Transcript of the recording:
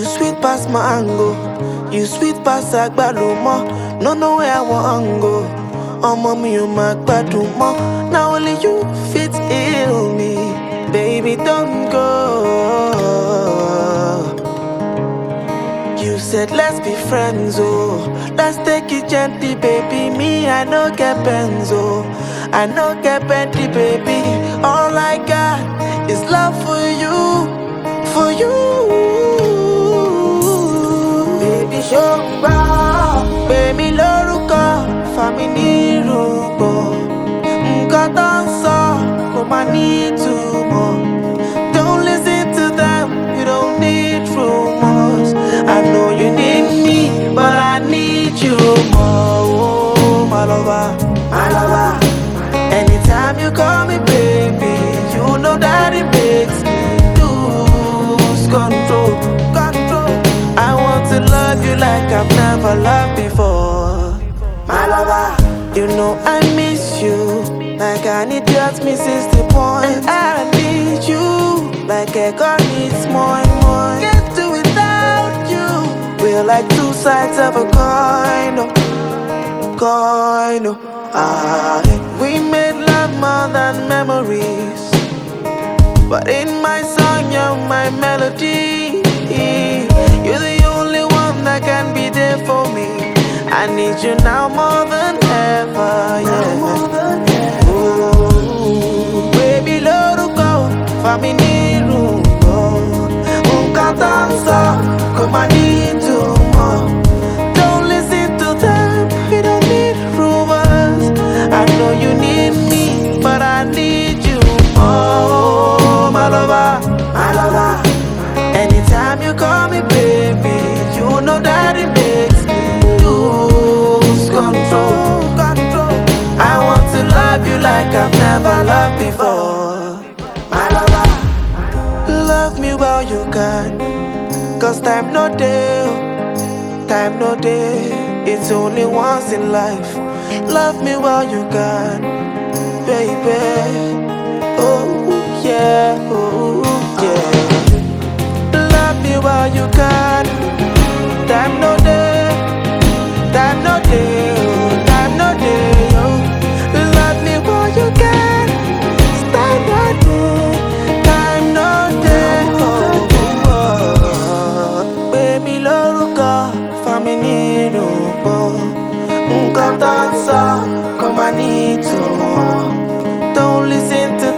pass mango, you sweet pass agbalumo. No know where I wan go. Ọmọ mi ò máa gbádùn mọ́. Now only you fit heal me. Baby, don't go. You said let's be friends, oh. Let's take it gently, baby. Me, I no get benzo. Oh. I no get Bentley, baby. All I got like I've never loved before. My lover, you know I you. Like an idiot misses the point. And I need you. Like a girl needs more and more. Can't do without you. We're like two sides of a coin. Oh, coin. Oh. Ah, we made love more than memories. But in my song, you're my melody. You're the only one that can be there for me. I need you now more than ever, I've never loved before, my lover. Love me while you can, cause time no day, time no day. It's only once in life. Love me while you can, baby. famini lupo Nkantansa um um kama nito Don't listen to